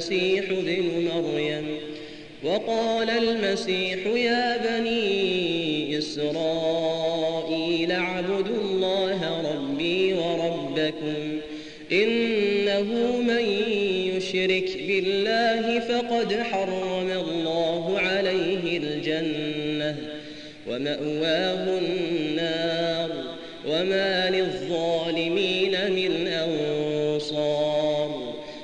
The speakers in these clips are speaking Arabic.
المسيح ابن مريم وقال المسيح يا بني إسرائيل اعبدوا الله ربي وربكم إنه من يشرك بالله فقد حرم الله عليه الجنة ومأواه النار وما للظالمين من أنصار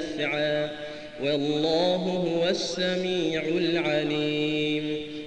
نفعا والله هو السميع العليم